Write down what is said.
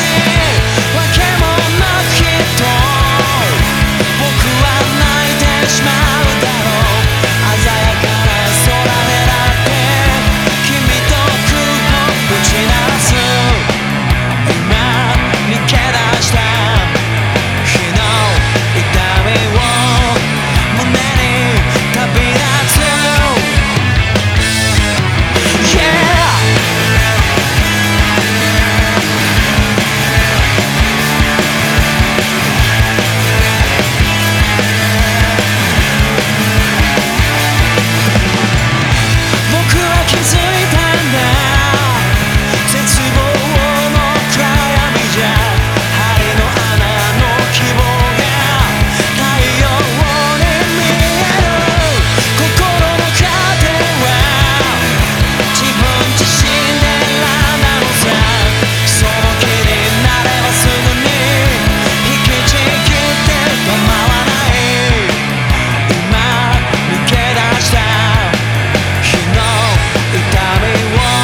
Ready? wall